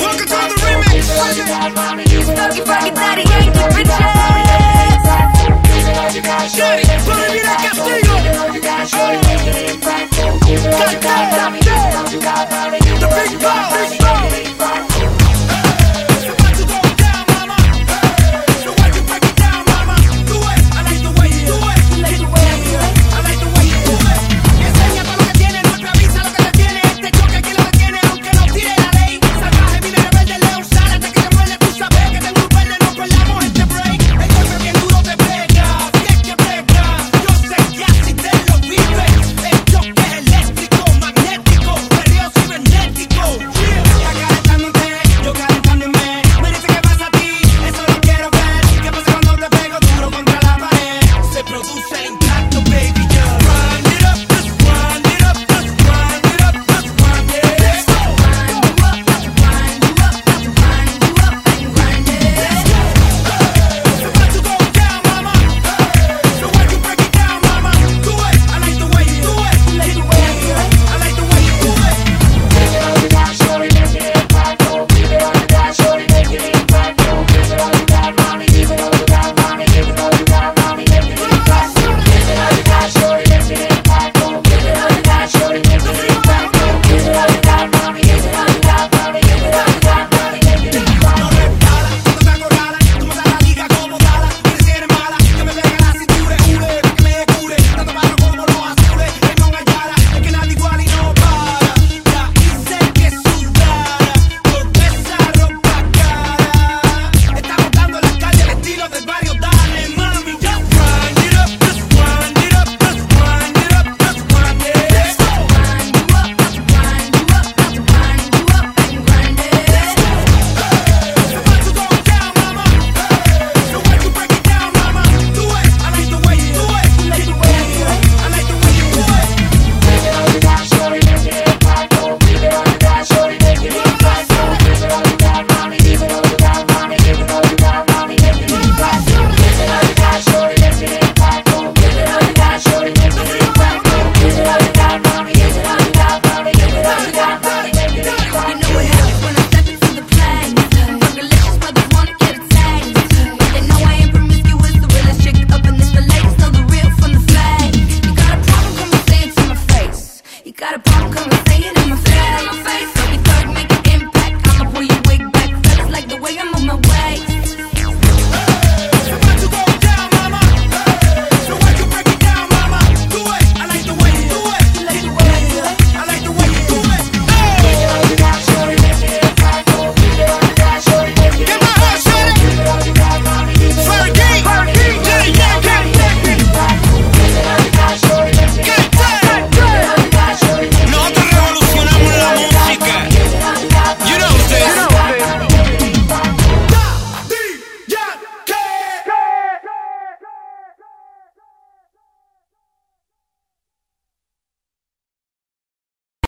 Look at all the remix. Funky, funky, Got a problem, come and say it in my face, in my face.